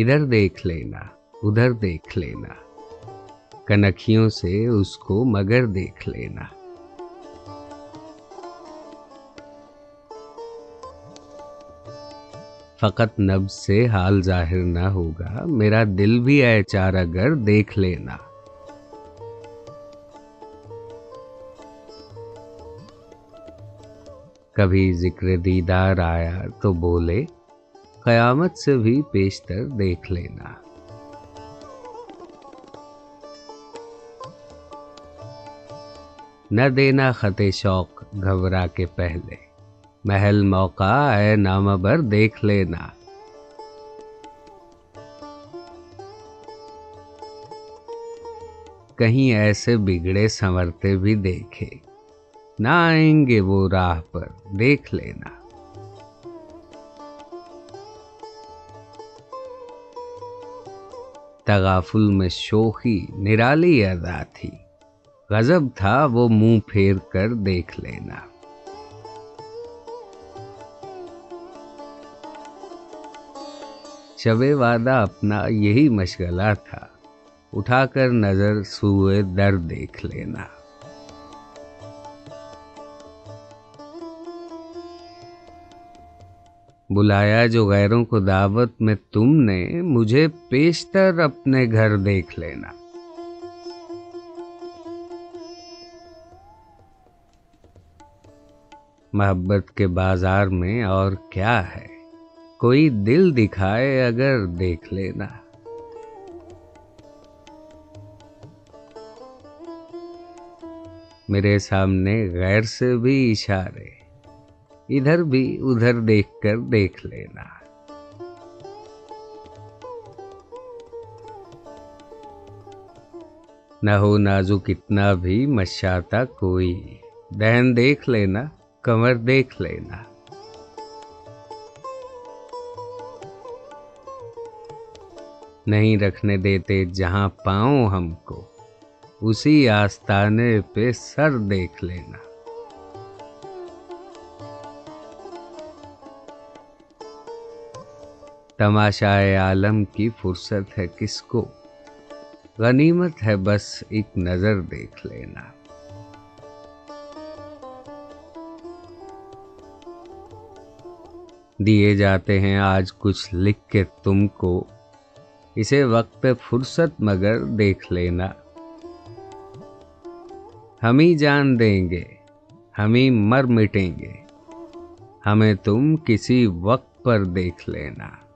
ادھر دیکھ لینا، ادھر دیکھ لینا۔ کنکھیوں سے اس کو مگر دیکھ لینا۔ فقط نب سے حال ظاہر نہ ہوگا، میرا دل بھی اے چار اگر دیکھ لینا۔ کبھی ذکر دیدار آیا تو بولے قیامت سے بھی پیشتر دیکھ لینا۔ نہ دینا خط شوق گھبرا کے پہلے۔ محل موقع اے نام بر دیکھ لینا۔ کہیں ایسے بگڑے سنورتے بھی دیکھے۔ نہ آئیں گے وہ راہ پر دیکھ لینا۔ تغافل میں شوخی، نرالی ادا تھی۔ غضب تھا، وہ منہ پھیر کر دیکھ لینا۔ شب وعدہ اپنا یہی مشغلہ تھا۔ اٹھا کر نظر سوئے در دیکھ لینا۔ بلایا جو غیروں کو دعوت میں تم نے، مجھے پیشتر اپنے گھر دیکھ لینا۔ محبت کے بازار میں اور کیا ہے؟ کوئی دل دکھائے اگر دیکھ لینا۔ میرے سامنے غیر سے بھی اشارے۔ ادھر بھی ادھر دیکھ کر دیکھ لینا۔ نہ ہو نازو کتنا بھی مشاتا کوئی۔ دہن دیکھ لینا، کمر دیکھ لینا۔ نہیں رکھنے دیتے جہاں پاؤں ہم کو، اسی آستانے پہ سر دیکھ لینا۔ تماشائے عالم کی فرصت ہے کس کو؟ غنیمت ہے بس ایک نظر دیکھ لینا۔ دیے جاتے ہیں آج کچھ لکھ کے تم کو۔ اسے وقت فرصت مگر دیکھ لینا۔ ہم ہی جان دیں گے، ہم ہی مر مٹیں گے۔ ہمیں تم کسی وقت پر دیکھ لینا۔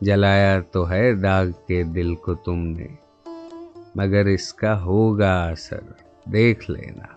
جلایا تو ہے داغ کے دل کو تم نے، مگر اس کا ہوگا اثر، دیکھ لینا۔